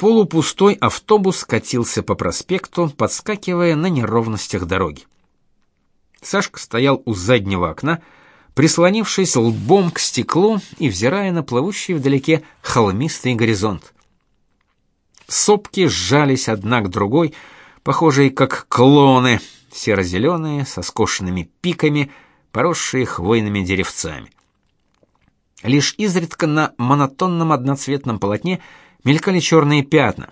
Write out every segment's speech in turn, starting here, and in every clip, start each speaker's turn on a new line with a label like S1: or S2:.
S1: Полупустой автобус катился по проспекту, подскакивая на неровностях дороги. Сашка стоял у заднего окна, прислонившись лбом к стеклу и взирая на плывущий вдалеке холмистый горизонт. Сопки сжались одна к другой, похожие как клоны, серо-зеленые, со скошенными пиками, поросшие хвойными деревцами. Лишь изредка на монотонном одноцветном полотне мелькали черные пятна.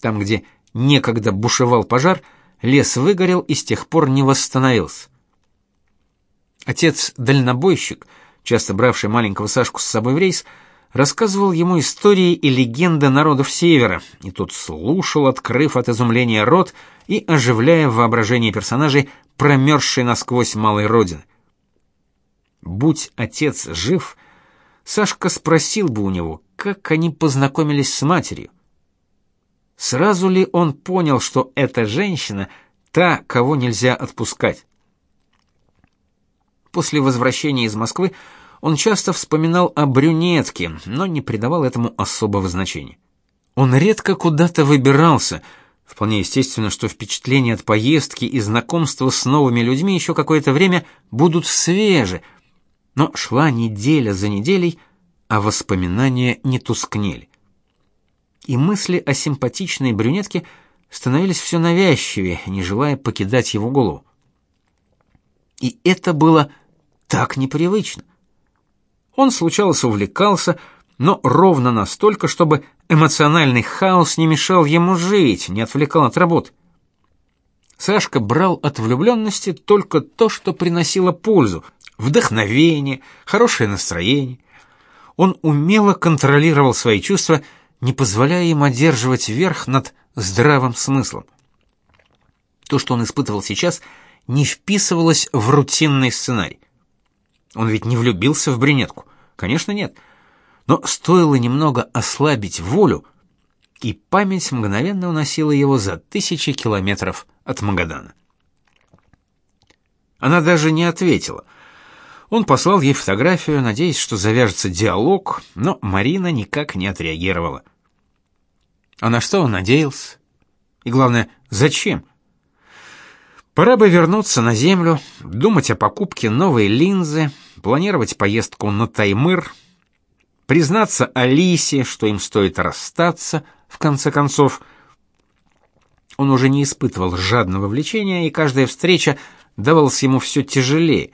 S1: Там, где некогда бушевал пожар, лес выгорел и с тех пор не восстановился. Отец-дальнобойщик, часто бравший маленького Сашку с собой в рейс, рассказывал ему истории и легенды народов Севера, и тот слушал, открыв от изумления рот и оживляя в воображении персонажей промерзшей насквозь малой родины. Будь отец жив, Сашка спросил бы у него, как они познакомились с матерью. Сразу ли он понял, что эта женщина та, кого нельзя отпускать? После возвращения из Москвы он часто вспоминал о брюнетке, но не придавал этому особого значения. Он редко куда-то выбирался. Вполне естественно, что впечатления от поездки и знакомства с новыми людьми еще какое-то время будут свежи. Но шла неделя за неделей, а воспоминания не тускнели. И мысли о симпатичной брюнетке становились все навязчивее, не желая покидать его голову. И это было так непривычно. Он случалось увлекался, но ровно настолько, чтобы эмоциональный хаос не мешал ему жить, не отвлекал от работы. Сашка брал от влюбленности только то, что приносило пользу, вдохновение, хорошее настроение. Он умело контролировал свои чувства, не позволяя им одерживать верх над здравым смыслом. То, что он испытывал сейчас, не вписывалось в рутинный сценарий. Он ведь не влюбился в брюнетку. Конечно, нет. Но стоило немного ослабить волю, и память мгновенно уносила его за тысячи километров от Магадана. Она даже не ответила. Он послал ей фотографию, надеясь, что завяжется диалог, но Марина никак не отреагировала. А на что он надеялся? И главное, зачем? Пора бы вернуться на землю, думать о покупке новой линзы, планировать поездку на Таймыр, признаться Алисе, что им стоит расстаться, в конце концов. Он уже не испытывал жадного влечения, и каждая встреча давалась ему все тяжелее.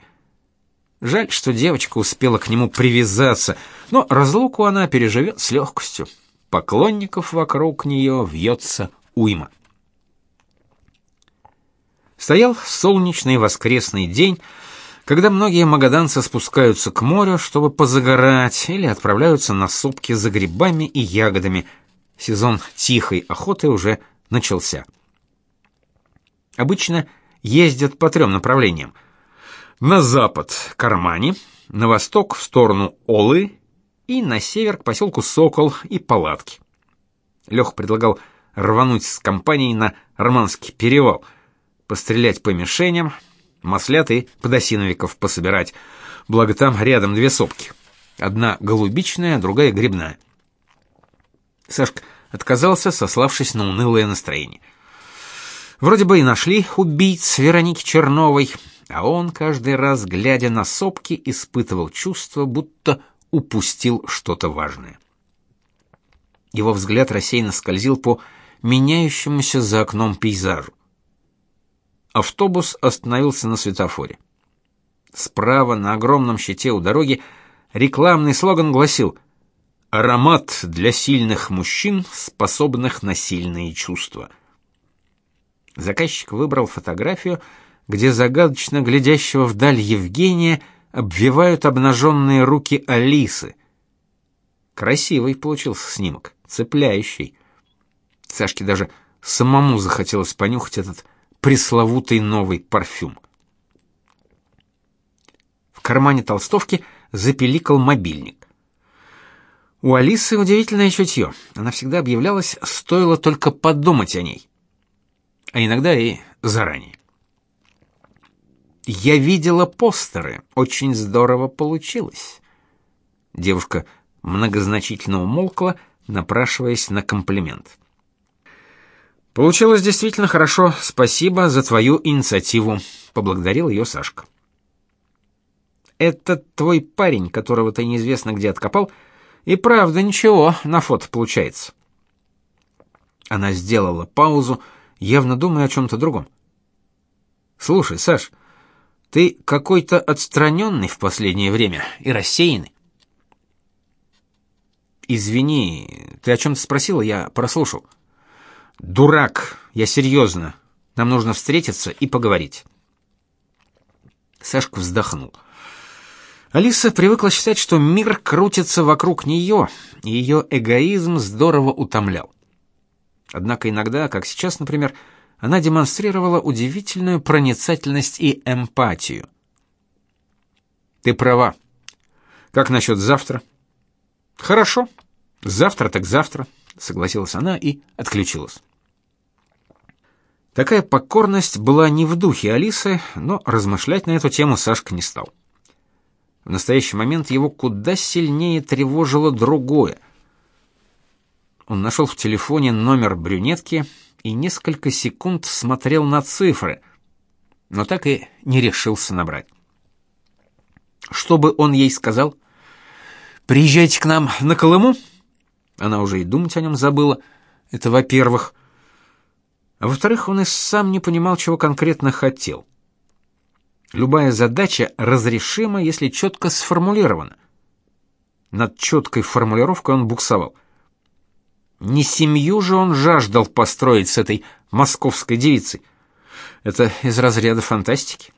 S1: Жаль, что девочка успела к нему привязаться, но разлуку она переживет с легкостью. Поклонников вокруг нее вьется уйма. Стоял солнечный воскресный день, когда многие магаданцы спускаются к морю, чтобы позагорать, или отправляются на сопки за грибами и ягодами. Сезон тихой охоты уже начался. Обычно ездят по трем направлениям. На запад к Кармане, на восток в сторону Олы и на север к поселку Сокол и Палатки. Лех предлагал рвануть с компанией на Романский перевал — пострелять по мишеням, маслят и подосиновиков пособирать. Благо там рядом две сопки. Одна голубичная, другая грибная. Сашка отказался, сославшись на унылое настроение. Вроде бы и нашли убийц Вероники Черновой, а он каждый раз, глядя на сопки, испытывал чувство, будто упустил что-то важное. Его взгляд рассеянно скользил по меняющемуся за окном пейзажу. Автобус остановился на светофоре. Справа на огромном щите у дороги рекламный слоган гласил: "Аромат для сильных мужчин, способных на сильные чувства". Заказчик выбрал фотографию, где загадочно глядящего вдаль Евгения обвивают обнаженные руки Алисы. Красивый получился снимок, цепляющий. Сашке даже самому захотелось понюхать этот пресловутый новый парфюм. В кармане толстовки запеликал мобильник. У Алисы удивительное чутье. Она всегда объявлялась, стоило только подумать о ней. А иногда и заранее. Я видела постеры, очень здорово получилось. Девушка многозначительно умолкла, напрашиваясь на комплимент. Получилось действительно хорошо. Спасибо за твою инициативу, поблагодарил ее Сашка. Это твой парень, которого ты неизвестно где откопал, и правда ничего на фото получается. Она сделала паузу, явно думая о чем то другом. Слушай, Саш, ты какой-то отстраненный в последнее время и рассеянный. Извини, ты о чем то спросила, я прослушал. Дурак, я серьезно. Нам нужно встретиться и поговорить. Сашка вздохнул. Алиса привыкла считать, что мир крутится вокруг нее, и ее эгоизм здорово утомлял. Однако иногда, как сейчас, например, она демонстрировала удивительную проницательность и эмпатию. Ты права. Как насчет завтра? Хорошо. Завтра так завтра, согласилась она и отключилась. Такая покорность была не в духе Алисы, но размышлять на эту тему Сашка не стал. В настоящий момент его куда сильнее тревожило другое. Он нашел в телефоне номер брюнетки и несколько секунд смотрел на цифры, но так и не решился набрать. Что бы он ей сказал? «Приезжайте к нам на Колыму?» Она уже и думать о нем забыла. Это во-первых. А во-вторых, он и сам не понимал, чего конкретно хотел. Любая задача разрешима, если четко сформулирована. Над четкой формулировкой он буксовал. Не семью же он жаждал построить с этой московской девицей. Это из разряда фантастики.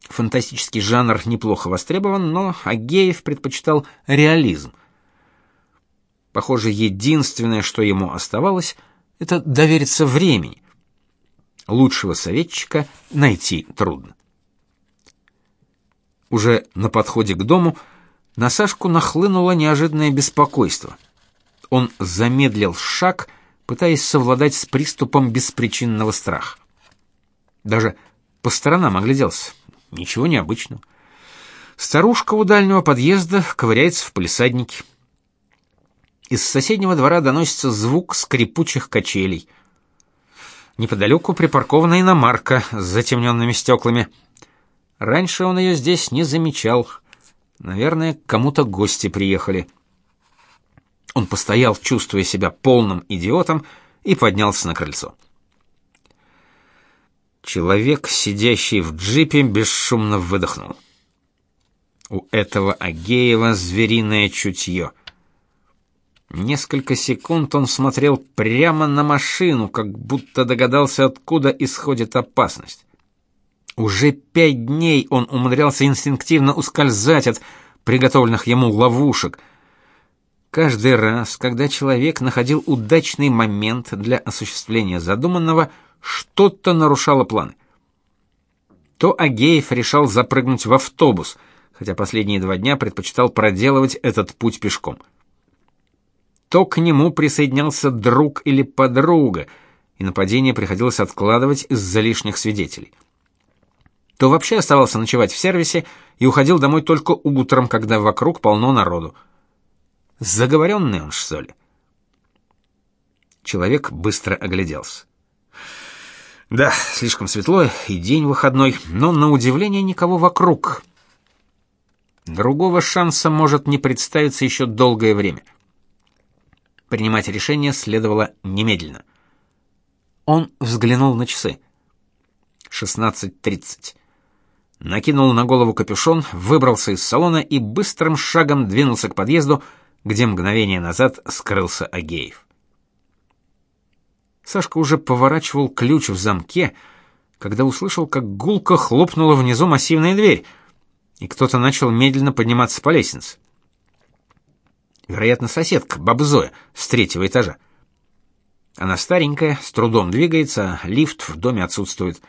S1: Фантастический жанр неплохо востребован, но Агеев предпочитал реализм. Похоже, единственное, что ему оставалось, это довериться времени. Лучшего советчика найти трудно. Уже на подходе к дому на Сашку нахлынуло неожиданное беспокойство. Он замедлил шаг, пытаясь совладать с приступом беспричинного страха. Даже по сторонам огляделся. Ничего необычного. Старушка у дальнего подъезда ковыряется в палисаднике. Из соседнего двора доносится звук скрипучих качелей. Неподалеку припаркована иномарка с затемненными стеклами — Раньше он ее здесь не замечал. Наверное, кому-то гости приехали. Он постоял, чувствуя себя полным идиотом, и поднялся на крыльцо. Человек, сидящий в джипе, бесшумно выдохнул. У этого Агеева звериное чутье. Несколько секунд он смотрел прямо на машину, как будто догадался, откуда исходит опасность. Уже пять дней он умудрялся инстинктивно ускользать от приготовленных ему ловушек. Каждый раз, когда человек находил удачный момент для осуществления задуманного, что-то нарушало планы. То Агеев решал запрыгнуть в автобус, хотя последние два дня предпочитал проделывать этот путь пешком. То к нему присоединялся друг или подруга, и нападение приходилось откладывать из-за лишних свидетелей то вообще оставался ночевать в сервисе и уходил домой только утром, когда вокруг полно народу. Заговоренный он, что ли? Человек быстро огляделся. Да, слишком светло, и день выходной, но на удивление никого вокруг. Другого шанса может не представиться еще долгое время. Принимать решение следовало немедленно. Он взглянул на часы. 16:30 накинул на голову капюшон, выбрался из салона и быстрым шагом двинулся к подъезду, где мгновение назад скрылся Агеев. Сашка уже поворачивал ключ в замке, когда услышал, как гулко хлопнула внизу массивная дверь, и кто-то начал медленно подниматься по лестнице. Вероятно, соседка, баба Зоя, с третьего этажа. Она старенькая, с трудом двигается, лифт в доме отсутствует.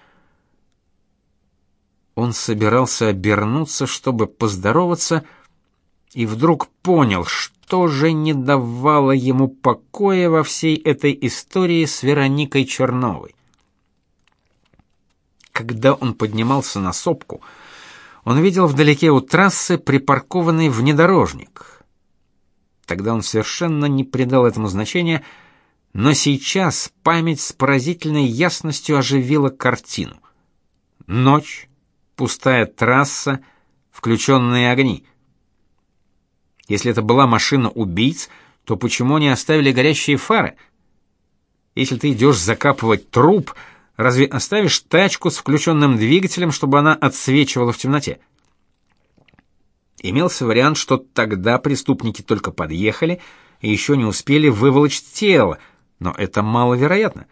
S1: Он собирался обернуться, чтобы поздороваться, и вдруг понял, что же не давало ему покоя во всей этой истории с Вероникой Черновой. Когда он поднимался на сопку, он видел вдалеке у трассы припаркованный внедорожник. Тогда он совершенно не придал этому значения, Но сейчас память с поразительной ясностью оживила картину. Ночь, пустая трасса, включенные огни. Если это была машина убийц, то почему не оставили горящие фары? Если ты идешь закапывать труп, разве оставишь тачку с включенным двигателем, чтобы она отсвечивала в темноте? Имелся вариант, что тогда преступники только подъехали и еще не успели выволочь тело, но это маловероятно.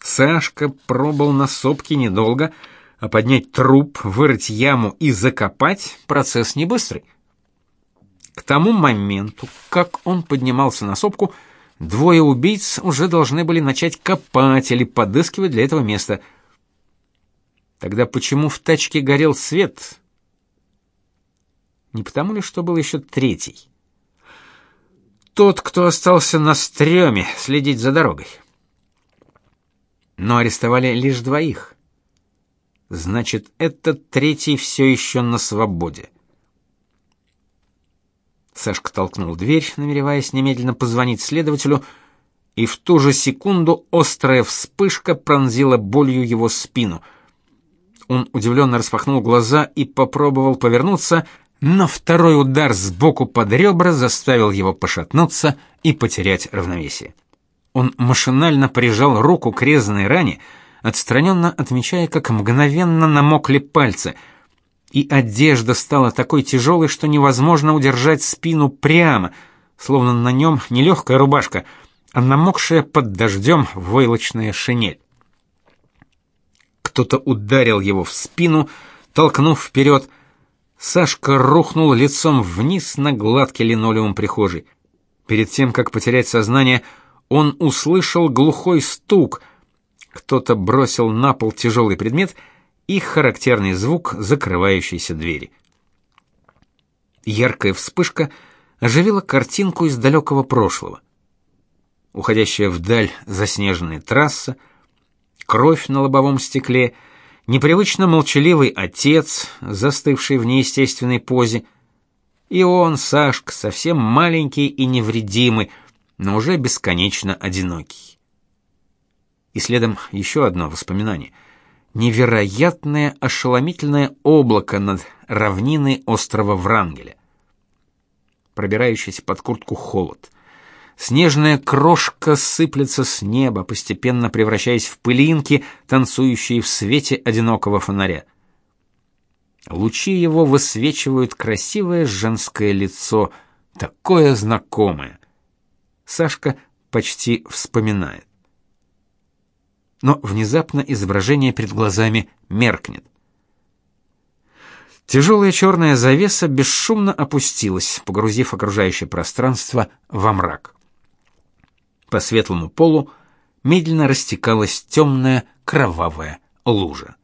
S1: Сашка пробыл на сопке недолго, а поднять труп, вырыть яму и закопать процесс не быстрый. К тому моменту, как он поднимался на сопку, двое убийц уже должны были начать копать или подыскивать для этого место. Тогда почему в тачке горел свет? Не потому ли, что был еще третий? Тот, кто остался на стреме следить за дорогой. Но арестовали лишь двоих. Значит, этот третий все еще на свободе. Сашка толкнул дверь, намереваясь немедленно позвонить следователю, и в ту же секунду острая вспышка пронзила болью его спину. Он удивленно распахнул глаза и попробовал повернуться, но второй удар сбоку под ребра заставил его пошатнуться и потерять равновесие. Он машинально прижал руку к резаной ране, отстраненно отмечая, как мгновенно намокли пальцы — и одежда стала такой тяжелой, что невозможно удержать спину прямо, словно на нем не легкая рубашка, а намокшая под дождем войлочная шинель. Кто-то ударил его в спину, толкнув вперед. Сашка рухнул лицом вниз на гладкий линолеум прихожей. Перед тем, как потерять сознание, он услышал глухой стук. Кто-то бросил на пол тяжелый предмет — и характерный звук закрывающейся двери. Яркая вспышка оживила картинку из далекого прошлого. Уходящая вдаль заснеженная трасса, кровь на лобовом стекле, непривычно молчаливый отец, застывший в неестественной позе, и он, Сашка, совсем маленький и невредимый, но уже бесконечно одинокий. И следом еще одно воспоминание — невероятное ошеломительное облако над равниной острова Врангеля. Пробирающийся под куртку холод. Снежная крошка сыплется с неба, постепенно превращаясь в пылинки, танцующие в свете одинокого фонаря. Лучи его высвечивают красивое женское лицо, такое знакомое. Сашка почти вспоминает но внезапно изображение перед глазами меркнет. Тяжелая черная завеса бесшумно опустилась, погрузив окружающее пространство во мрак. По светлому полу медленно растекалась темная кровавая лужа.